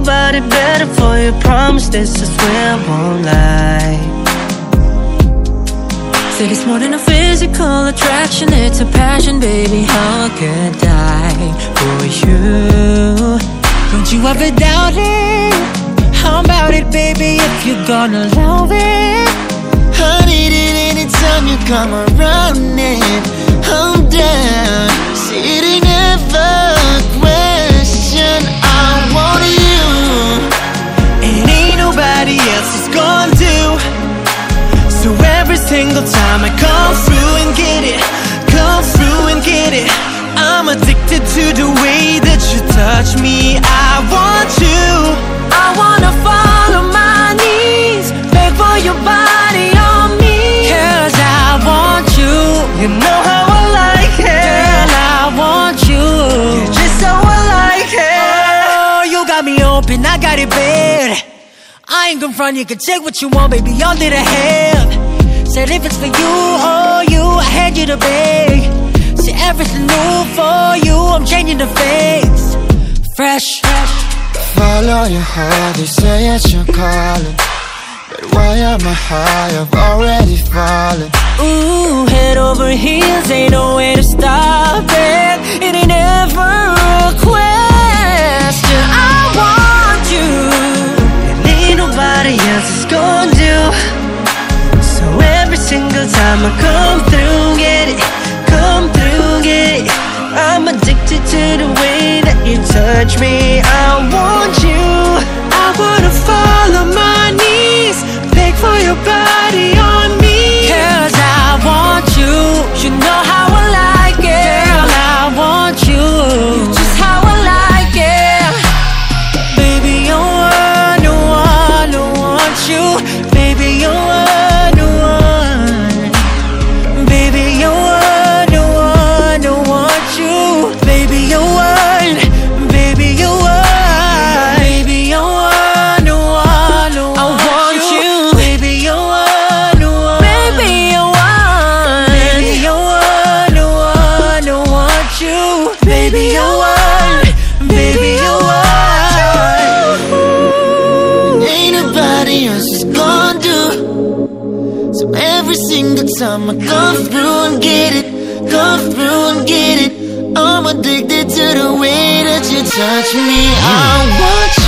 nobody better for you. Promise this, I swear I won't lie. It's more than a physical attraction, it's a passion, baby. How could die for you. Don't you ever doubt it? How about it, baby, if you're gonna love it? I need it anytime you come around single time I come through and get it, come through and get it. I'm addicted to the way that you touch me. I want you. I wanna fall on my knees, beg for your body on me. Cause I want you, You know how I like girl, it. I want you. you Just how I like it. Oh, you got me open, I got it bad. I ain't gonna front, you can take what you want, baby, all that I have. Said if it's for you, oh, you, I had you to beg. See everything new for you, I'm changing the face. Fresh, Follow your heart, they say it's your calling. But why am I high? I've already fallen. ooh, head over heels, ain't no come through, get it, come through, get it. I'm addicted to the way that you touch me. I Baby, you're one. Baby, you're one. Ain't nobody else is gonna do. So every single time I come through and get it, come through and get it. I'm addicted to the way that you touch me. I want